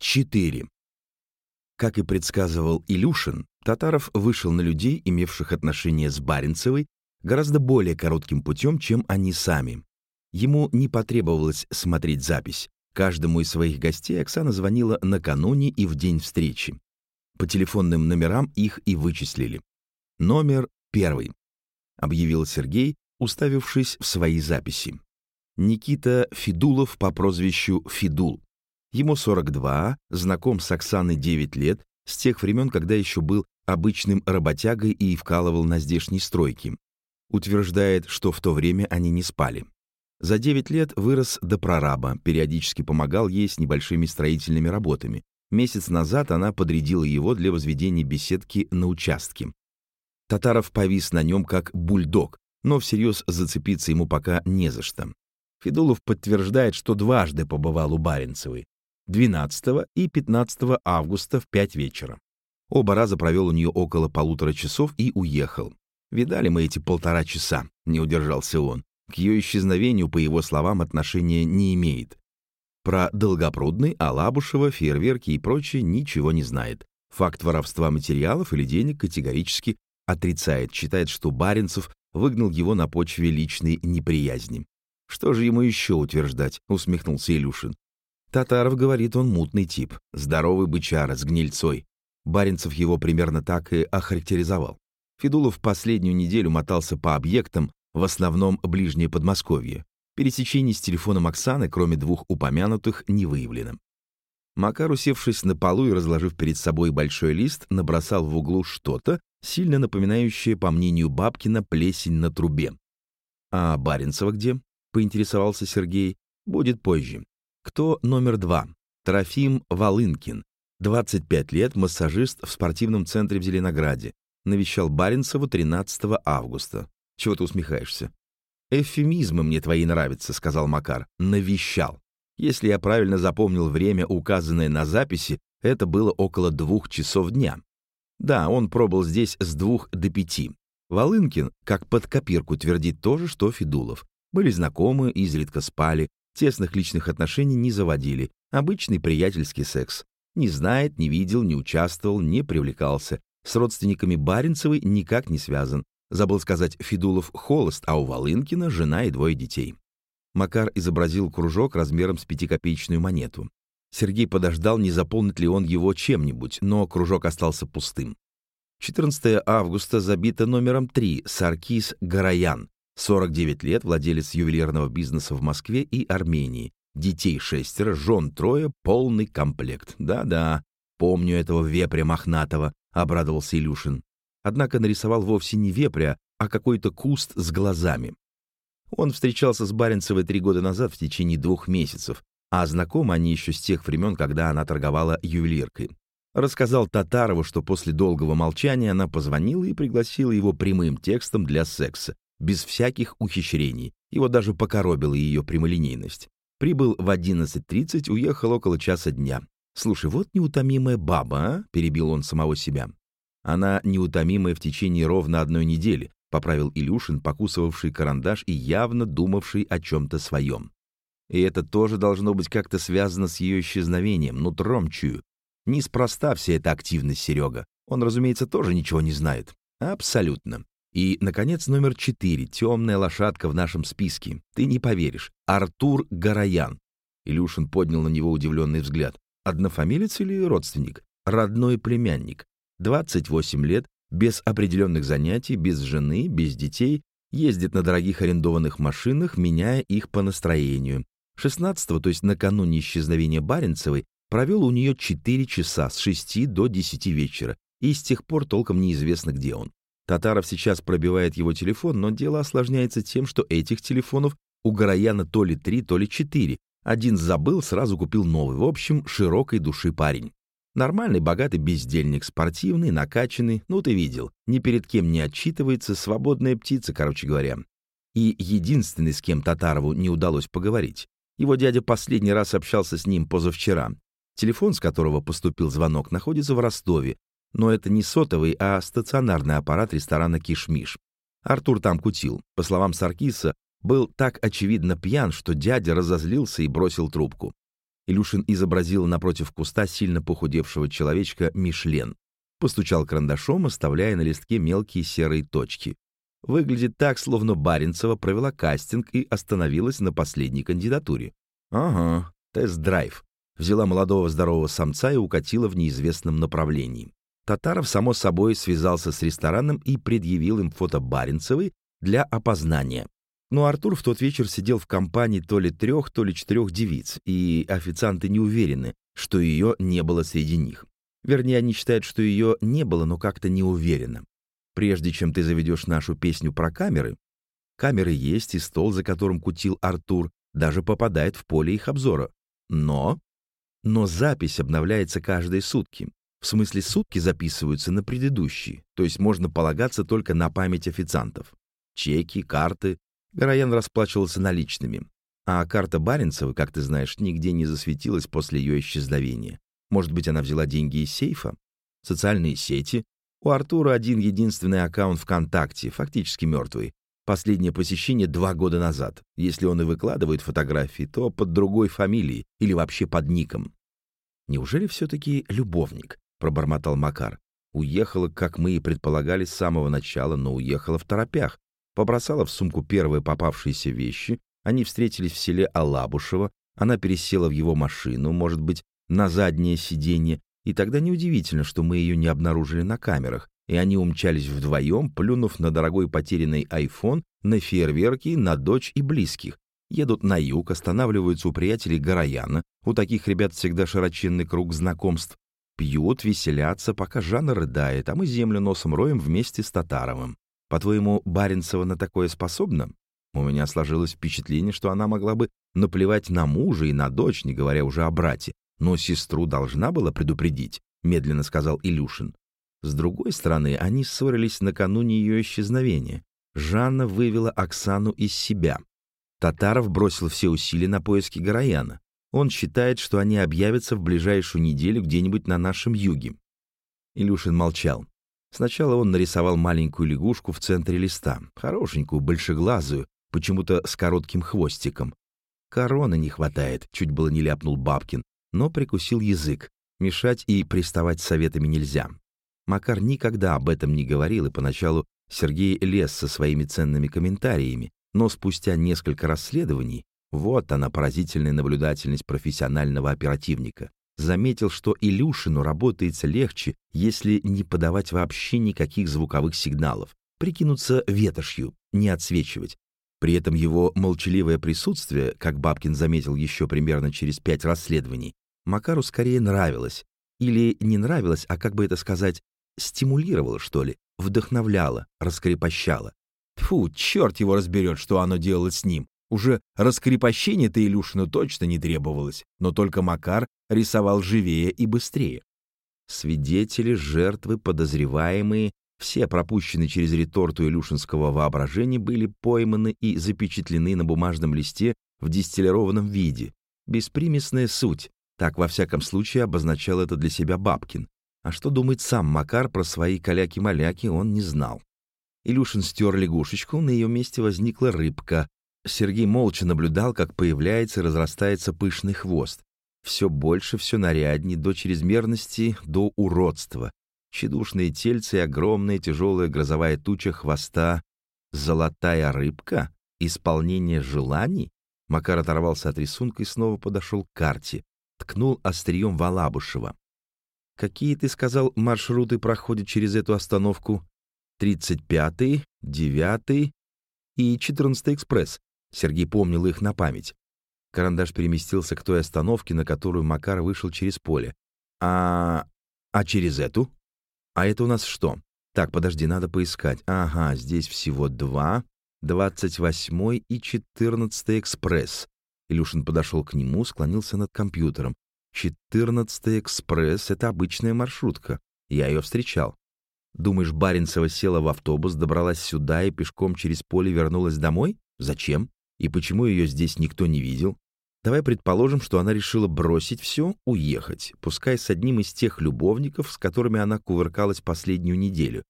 4. Как и предсказывал Илюшин, Татаров вышел на людей, имевших отношение с Баренцевой, гораздо более коротким путем, чем они сами. Ему не потребовалось смотреть запись. Каждому из своих гостей Оксана звонила накануне и в день встречи. По телефонным номерам их и вычислили. Номер первый, объявил Сергей, уставившись в свои записи. Никита Федулов по прозвищу Федул. Ему 42, знаком с Оксаной 9 лет, с тех времен, когда еще был обычным работягой и вкалывал на здешней стройке. Утверждает, что в то время они не спали. За 9 лет вырос до прораба, периодически помогал ей с небольшими строительными работами. Месяц назад она подрядила его для возведения беседки на участке. Татаров повис на нем как бульдог, но всерьез зацепиться ему пока не за что. Федулов подтверждает, что дважды побывал у Баренцевой. 12 и 15 августа в 5 вечера. Оба раза провел у нее около полутора часов и уехал. Видали мы эти полтора часа, не удержался он. К ее исчезновению, по его словам, отношения не имеет. Про Долгопрудный, Алабушева, фейерверки и прочее ничего не знает. Факт воровства материалов или денег категорически отрицает, считает, что Баренцев выгнал его на почве личной неприязни. «Что же ему еще утверждать?» — усмехнулся Илюшин. Татаров говорит, он мутный тип, здоровый бычара с гнильцой. Баренцев его примерно так и охарактеризовал. Федулов последнюю неделю мотался по объектам, в основном ближнее Подмосковье. Пересечений с телефоном Оксаны, кроме двух упомянутых, не выявлено. Макар, усевшись на полу и разложив перед собой большой лист, набросал в углу что-то, сильно напоминающее, по мнению Бабкина, плесень на трубе. «А Баренцева где?» — поинтересовался Сергей. «Будет позже. Кто номер два? Трофим Волынкин. 25 лет, массажист в спортивном центре в Зеленограде. Навещал Баренцеву 13 августа. Чего ты усмехаешься? «Эвфемизмы мне твои нравятся», — сказал Макар. «Навещал. Если я правильно запомнил время, указанное на записи, это было около двух часов дня. Да, он пробыл здесь с двух до пяти. Волынкин, как под копирку, твердит то же, что Федулов. Были знакомы, изредка спали, Тесных личных отношений не заводили, обычный приятельский секс. Не знает, не видел, не участвовал, не привлекался. С родственниками Баренцевой никак не связан. Забыл сказать, Федулов холост, а у Волынкина жена и двое детей. Макар изобразил кружок размером с пятикопеечную монету. Сергей подождал, не заполнит ли он его чем-нибудь, но кружок остался пустым. 14 августа забито номером 3 Саркис Гараян, 49 лет, владелец ювелирного бизнеса в Москве и Армении. Детей шестеро, жен трое, полный комплект. Да-да, помню этого вепря мохнатого, обрадовался Илюшин. Однако нарисовал вовсе не вепря, а какой-то куст с глазами. Он встречался с Баренцевой три года назад в течение двух месяцев, а знакомы они еще с тех времен, когда она торговала ювелиркой. Рассказал Татарову, что после долгого молчания она позвонила и пригласила его прямым текстом для секса, без всяких ухищрений. Его даже покоробила ее прямолинейность. Прибыл в 11.30, уехал около часа дня. «Слушай, вот неутомимая баба, а?» — перебил он самого себя. «Она неутомимая в течение ровно одной недели», — поправил Илюшин, покусывавший карандаш и явно думавший о чем-то своем. И это тоже должно быть как-то связано с ее исчезновением, нутром чую. Неспроста вся эта активность Серега. Он, разумеется, тоже ничего не знает. Абсолютно. И, наконец, номер четыре, темная лошадка в нашем списке. Ты не поверишь. Артур Гараян. Илюшин поднял на него удивленный взгляд. Однофамилец или родственник? Родной племянник. 28 лет, без определенных занятий, без жены, без детей, ездит на дорогих арендованных машинах, меняя их по настроению. 16-го, то есть накануне исчезновения Баренцевой, провел у нее 4 часа с 6 до 10 вечера, и с тех пор толком неизвестно, где он. Татаров сейчас пробивает его телефон, но дело осложняется тем, что этих телефонов у Горояна то ли три, то ли четыре. Один забыл, сразу купил новый. В общем, широкой души парень. Нормальный, богатый бездельник, спортивный, накачанный, ну ты видел, ни перед кем не отчитывается, свободная птица, короче говоря. И единственный, с кем Татарову не удалось поговорить. Его дядя последний раз общался с ним позавчера. Телефон, с которого поступил звонок, находится в Ростове, но это не сотовый, а стационарный аппарат ресторана «Кишмиш». Артур там кутил. По словам Саркиса, был так очевидно пьян, что дядя разозлился и бросил трубку. Илюшин изобразил напротив куста сильно похудевшего человечка Мишлен. Постучал карандашом, оставляя на листке мелкие серые точки. Выглядит так, словно Баренцева провела кастинг и остановилась на последней кандидатуре. Ага, тест-драйв. Взяла молодого здорового самца и укатила в неизвестном направлении. Татаров, само собой, связался с рестораном и предъявил им фото Баренцевой для опознания. Но Артур в тот вечер сидел в компании то ли трех, то ли четырех девиц, и официанты не уверены, что ее не было среди них. Вернее, они считают, что ее не было, но как-то не уверенно. Прежде чем ты заведешь нашу песню про камеры, камеры есть, и стол, за которым кутил Артур, даже попадает в поле их обзора. Но... Но запись обновляется каждые сутки. В смысле, сутки записываются на предыдущие, то есть можно полагаться только на память официантов. Чеки, карты. Гороян расплачивался наличными. А карта Баренцева, как ты знаешь, нигде не засветилась после ее исчезновения. Может быть, она взяла деньги из сейфа? Социальные сети? У Артура один единственный аккаунт ВКонтакте, фактически мертвый. Последнее посещение два года назад. Если он и выкладывает фотографии, то под другой фамилией или вообще под ником. Неужели все-таки любовник? Пробормотал Макар. Уехала, как мы и предполагали с самого начала, но уехала в торопях. Побросала в сумку первые попавшиеся вещи. Они встретились в селе Алабушево. Она пересела в его машину, может быть, на заднее сиденье, и тогда неудивительно, что мы ее не обнаружили на камерах, и они умчались вдвоем, плюнув на дорогой потерянный айфон, на фейерверки, на дочь и близких. Едут на юг, останавливаются у приятелей Горояна, у таких ребят всегда широченный круг знакомств, пьют, веселятся, пока Жанна рыдает, а мы землю носом роем вместе с Татаровым. По-твоему, Баренцева на такое способна? У меня сложилось впечатление, что она могла бы наплевать на мужа и на дочь, не говоря уже о брате, но сестру должна была предупредить, медленно сказал Илюшин. С другой стороны, они ссорились накануне ее исчезновения. Жанна вывела Оксану из себя. Татаров бросил все усилия на поиски Горояна. Он считает, что они объявятся в ближайшую неделю где-нибудь на нашем юге. Илюшин молчал. Сначала он нарисовал маленькую лягушку в центре листа, хорошенькую, большеглазую, почему-то с коротким хвостиком. «Короны не хватает», — чуть было не ляпнул Бабкин но прикусил язык. Мешать и приставать советами нельзя. Макар никогда об этом не говорил, и поначалу Сергей лез со своими ценными комментариями, но спустя несколько расследований, вот она поразительная наблюдательность профессионального оперативника, заметил, что Илюшину работается легче, если не подавать вообще никаких звуковых сигналов, прикинуться ветошью, не отсвечивать. При этом его молчаливое присутствие, как Бабкин заметил еще примерно через пять расследований, Макару скорее нравилось. Или не нравилось, а как бы это сказать, стимулировало, что ли, вдохновляло, раскрепощало. Фу, черт его разберет, что оно делало с ним. Уже раскрепощение-то Илюшину точно не требовалось, но только Макар рисовал живее и быстрее. Свидетели, жертвы, подозреваемые, все пропущенные через реторту илюшинского воображения были пойманы и запечатлены на бумажном листе в дистиллированном виде. Беспримесная суть, так, во всяком случае, обозначал это для себя Бабкин. А что думает сам Макар про свои каляки-маляки, он не знал. Илюшин стер лягушечку, на ее месте возникла рыбка. Сергей молча наблюдал, как появляется и разрастается пышный хвост. Все больше, все нарядней, до чрезмерности, до уродства. Чедушные тельцы и огромная тяжелая грозовая туча хвоста. Золотая рыбка? Исполнение желаний? Макар оторвался от рисунка и снова подошел к карте ткнул острием Валабушева. «Какие, ты сказал, маршруты проходят через эту остановку?» «Тридцать пятый, девятый и четырнадцатый экспресс». Сергей помнил их на память. Карандаш переместился к той остановке, на которую Макар вышел через поле. «А... а через эту?» «А это у нас что?» «Так, подожди, надо поискать. Ага, здесь всего два. Двадцать восьмой и четырнадцатый экспресс. Илюшин подошел к нему, склонился над компьютером. «Четырнадцатый экспресс — это обычная маршрутка. Я ее встречал. Думаешь, Баренцева села в автобус, добралась сюда и пешком через поле вернулась домой? Зачем? И почему ее здесь никто не видел? Давай предположим, что она решила бросить все, уехать, пускай с одним из тех любовников, с которыми она кувыркалась последнюю неделю.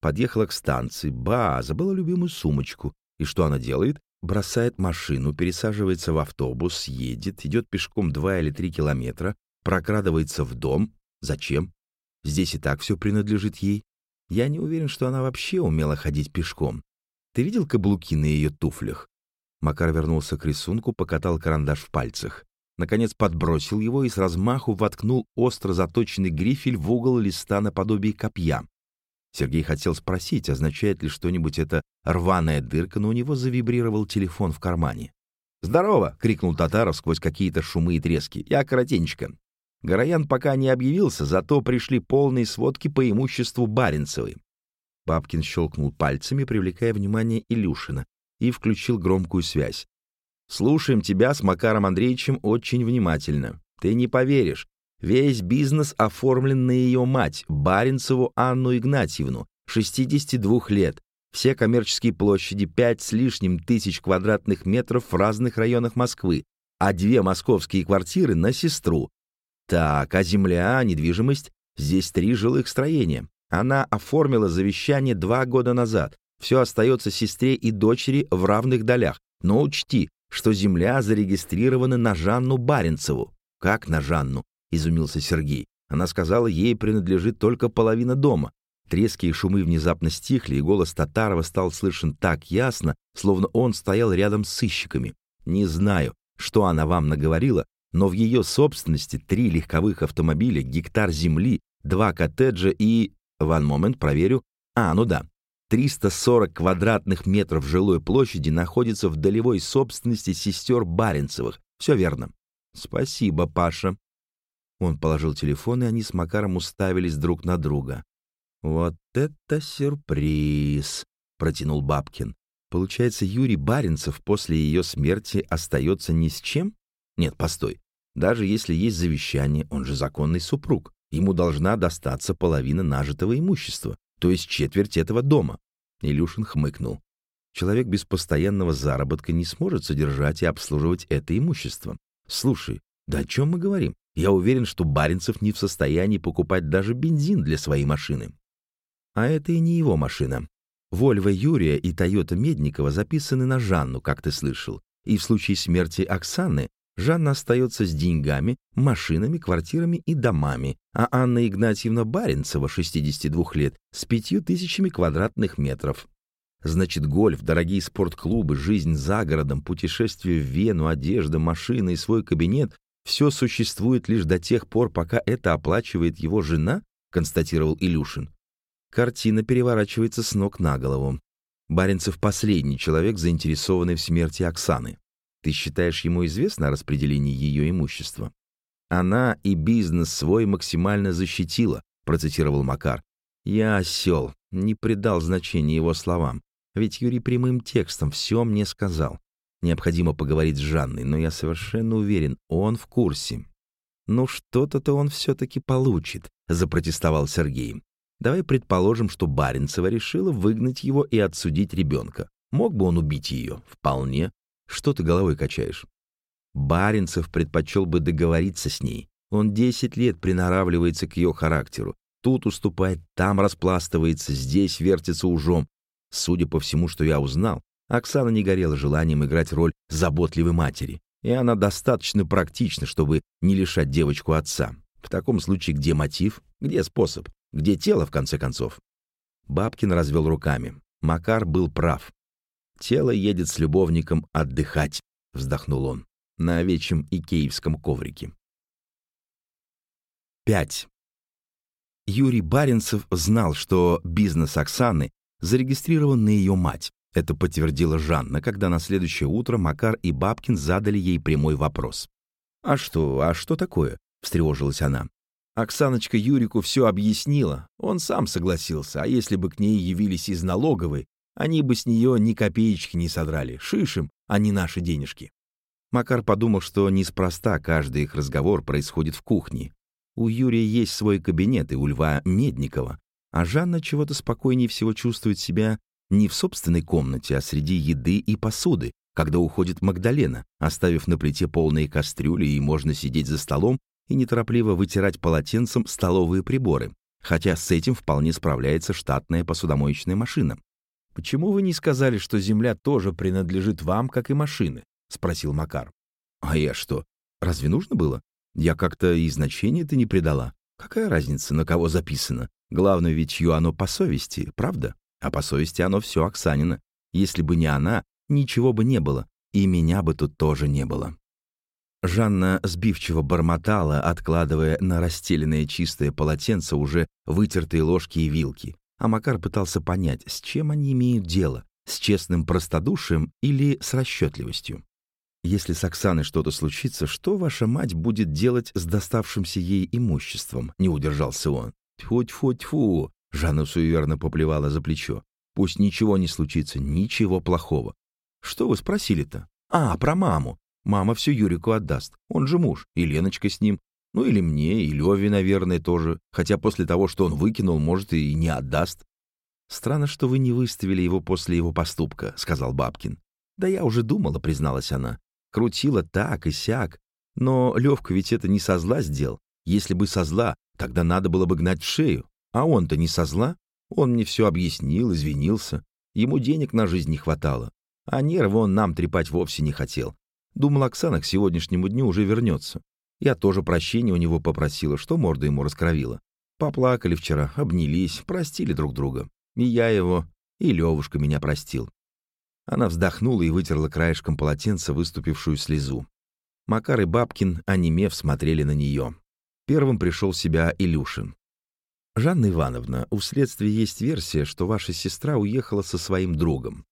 Подъехала к станции, ба, забыла любимую сумочку. И что она делает? бросает машину, пересаживается в автобус, едет, идет пешком два или три километра, прокрадывается в дом. Зачем? Здесь и так все принадлежит ей. Я не уверен, что она вообще умела ходить пешком. Ты видел каблуки на ее туфлях? Макар вернулся к рисунку, покатал карандаш в пальцах. Наконец подбросил его и с размаху воткнул остро заточенный грифель в угол листа наподобие копья. Сергей хотел спросить, означает ли что-нибудь это рваная дырка, но у него завибрировал телефон в кармане. «Здорово!» — крикнул Татаров сквозь какие-то шумы и трески. «Я коротенечко. Гороян пока не объявился, зато пришли полные сводки по имуществу Баренцевой». Бабкин щелкнул пальцами, привлекая внимание Илюшина, и включил громкую связь. «Слушаем тебя с Макаром Андреевичем очень внимательно. Ты не поверишь, Весь бизнес оформлен на ее мать, Баренцеву Анну Игнатьевну, 62 лет. Все коммерческие площади 5 с лишним тысяч квадратных метров в разных районах Москвы, а две московские квартиры на сестру. Так, а земля, недвижимость? Здесь три жилых строения. Она оформила завещание два года назад. Все остается сестре и дочери в равных долях. Но учти, что земля зарегистрирована на Жанну Баренцеву. Как на Жанну? — изумился Сергей. Она сказала, ей принадлежит только половина дома. Трески и шумы внезапно стихли, и голос Татарова стал слышен так ясно, словно он стоял рядом с сыщиками. «Не знаю, что она вам наговорила, но в ее собственности три легковых автомобиля, гектар земли, два коттеджа и... Ван момент, проверю. А, ну да. 340 квадратных метров жилой площади находится в долевой собственности сестер Баренцевых. Все верно. Спасибо, Паша. Он положил телефон, и они с Макаром уставились друг на друга. «Вот это сюрприз!» — протянул Бабкин. «Получается, Юрий Баренцев после ее смерти остается ни с чем? Нет, постой. Даже если есть завещание, он же законный супруг. Ему должна достаться половина нажитого имущества, то есть четверть этого дома». Илюшин хмыкнул. Человек без постоянного заработка не сможет содержать и обслуживать это имущество. Слушай, да о чем мы говорим? Я уверен, что Баренцев не в состоянии покупать даже бензин для своей машины. А это и не его машина. Вольво Юрия и Тойота Медникова записаны на Жанну, как ты слышал. И в случае смерти Оксаны Жанна остается с деньгами, машинами, квартирами и домами, а Анна Игнатьевна Баренцева, 62 лет, с пятью тысячами квадратных метров. Значит, гольф, дорогие спортклубы, жизнь за городом, путешествие в Вену, одежда, машина и свой кабинет все существует лишь до тех пор, пока это оплачивает его жена, констатировал Илюшин. Картина переворачивается с ног на голову. Баренцев последний человек, заинтересованный в смерти Оксаны. Ты считаешь, ему известно о распределении ее имущества? Она и бизнес свой максимально защитила, процитировал Макар. Я осел, не придал значения его словам. Ведь Юрий прямым текстом все мне сказал. Необходимо поговорить с Жанной, но я совершенно уверен, он в курсе. «Ну что-то-то он все-таки получит», — запротестовал Сергей. «Давай предположим, что Баренцева решила выгнать его и отсудить ребенка. Мог бы он убить ее? Вполне. Что ты головой качаешь?» Баренцев предпочел бы договориться с ней. Он десять лет приноравливается к ее характеру. Тут уступает, там распластывается, здесь вертится ужом. Судя по всему, что я узнал, Оксана не горела желанием играть роль заботливой матери, и она достаточно практична, чтобы не лишать девочку отца. В таком случае где мотив, где способ, где тело, в конце концов? Бабкин развел руками. Макар был прав. «Тело едет с любовником отдыхать», — вздохнул он, на овечьем и киевском коврике. 5. Юрий Баренцев знал, что бизнес Оксаны зарегистрирован на ее мать, это подтвердила Жанна, когда на следующее утро Макар и Бабкин задали ей прямой вопрос. «А что, а что такое?» — встревожилась она. Оксаночка Юрику все объяснила, он сам согласился, а если бы к ней явились из налоговой, они бы с нее ни копеечки не содрали, шишим, а не наши денежки. Макар подумал, что неспроста каждый их разговор происходит в кухне. У Юрия есть свой кабинет и у Льва Медникова, а Жанна чего-то спокойнее всего чувствует себя не в собственной комнате, а среди еды и посуды, когда уходит Магдалена, оставив на плите полные кастрюли, и можно сидеть за столом и неторопливо вытирать полотенцем столовые приборы, хотя с этим вполне справляется штатная посудомоечная машина. «Почему вы не сказали, что земля тоже принадлежит вам, как и машины?» — спросил Макар. «А я что, разве нужно было? Я как-то и значения-то не придала. Какая разница, на кого записано? Главное ведь чье оно по совести, правда? А по совести оно все Оксанина. Если бы не она, ничего бы не было, и меня бы тут тоже не было». Жанна сбивчиво бормотала, откладывая на расстеленное чистое полотенце уже вытертые ложки и вилки. А Макар пытался понять, с чем они имеют дело, с честным простодушием или с расчетливостью. Если с Оксаной что-то случится, что ваша мать будет делать с доставшимся ей имуществом? Не удержался он. Тьфу-тьфу-тьфу! Жанна суеверно поплевала за плечо. Пусть ничего не случится, ничего плохого. Что вы спросили-то? А, про маму. Мама все Юрику отдаст. Он же муж. И Леночка с ним. Ну или мне, и Леве, наверное, тоже. Хотя после того, что он выкинул, может, и не отдаст. «Странно, что вы не выставили его после его поступка», — сказал Бабкин. «Да я уже думала», — призналась она. «Крутила так и сяк. Но Левка ведь это не со зла сделал. Если бы со зла, тогда надо было бы гнать шею. А он-то не со зла. Он мне все объяснил, извинился. Ему денег на жизнь не хватало. А нервы он нам трепать вовсе не хотел. Думал, Оксана к сегодняшнему дню уже вернется. Я тоже прощения у него попросила, что морда ему раскровила. Поплакали вчера, обнялись, простили друг друга. И я его, и Левушка меня простил. Она вздохнула и вытерла краешком полотенца выступившую слезу. Макар и Бабкин, онемев, смотрели на нее. Первым пришел себя Илюшин. «Жанна Ивановна, у следствия есть версия, что ваша сестра уехала со своим другом.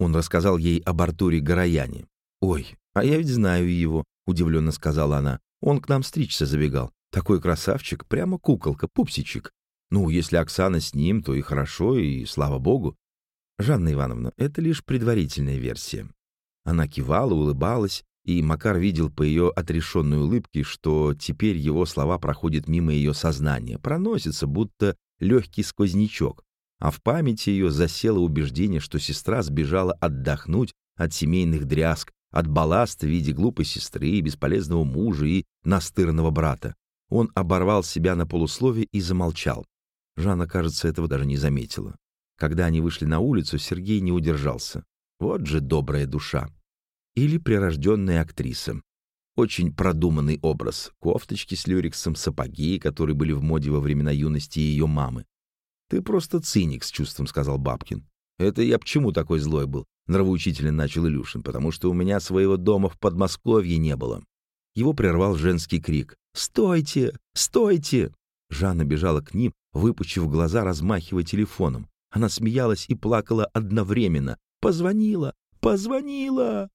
Он рассказал ей об Артуре Горояне. «Ой, а я ведь знаю его», — удивленно сказала она. «Он к нам стричься забегал. Такой красавчик, прямо куколка, пупсичек. Ну, если Оксана с ним, то и хорошо, и слава богу. Жанна Ивановна, это лишь предварительная версия». Она кивала, улыбалась, и Макар видел по ее отрешенной улыбке, что теперь его слова проходят мимо ее сознания, проносятся, будто легкий сквознячок, а в памяти ее засело убеждение, что сестра сбежала отдохнуть от семейных дрязг, от балласта в виде глупой сестры, бесполезного мужа и настырного брата. Он оборвал себя на полуслове и замолчал. Жанна, кажется, этого даже не заметила. Когда они вышли на улицу, Сергей не удержался. Вот же добрая душа. Или прирожденная актриса. Очень продуманный образ. Кофточки с люрексом, сапоги, которые были в моде во времена юности ее мамы. «Ты просто циник», — с чувством сказал Бабкин. «Это я почему такой злой был?» — нравоучительно начал Илюшин. «Потому что у меня своего дома в Подмосковье не было». Его прервал женский крик. «Стойте! Стойте!» Жанна бежала к ним, выпучив глаза, размахивая телефоном. Она смеялась и плакала одновременно. «Позвонила! Позвонила!»